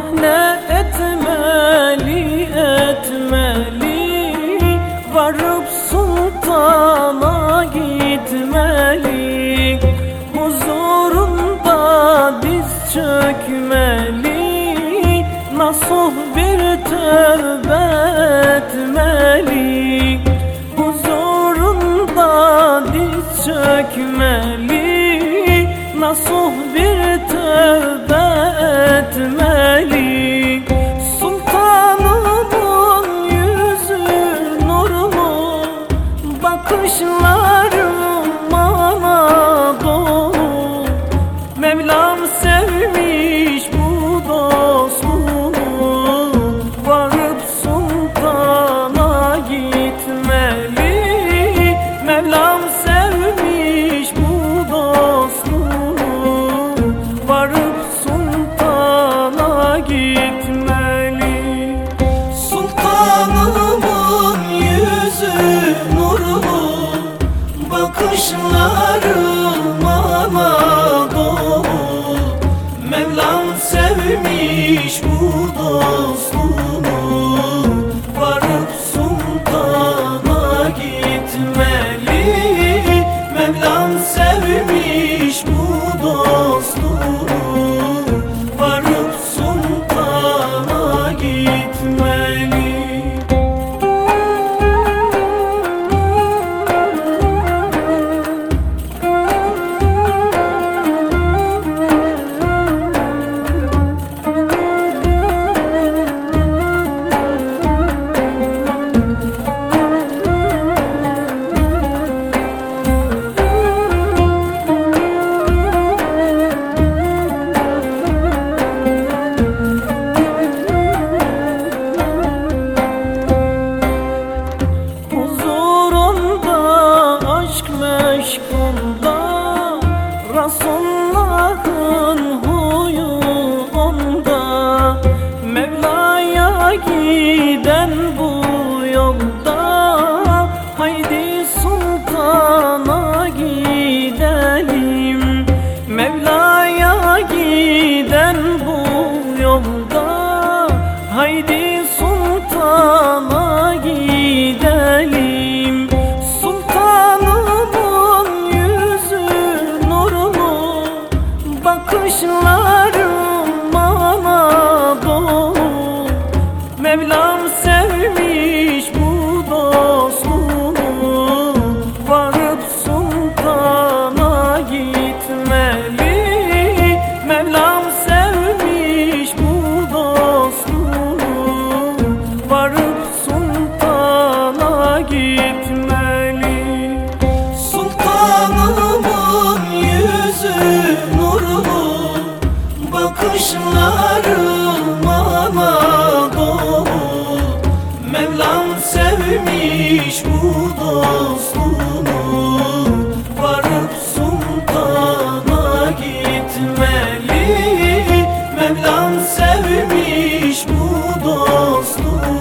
bahane etmeli etmeli Varıp sultana gitmeli Huzurunda diz çökmeli Nasuh bir tövbe nasuh bir tövbe etmeli. Sultanımın yüzü nurlu bakışlar Yaşlarım Anadolu Mevlam sevmiş bu dostu giden bu nurlu bakışlarım Anadolu Mevlam sevmiş bu dostunu Varıp sultana gitmeli. Mevlam sevmiş bu dostunu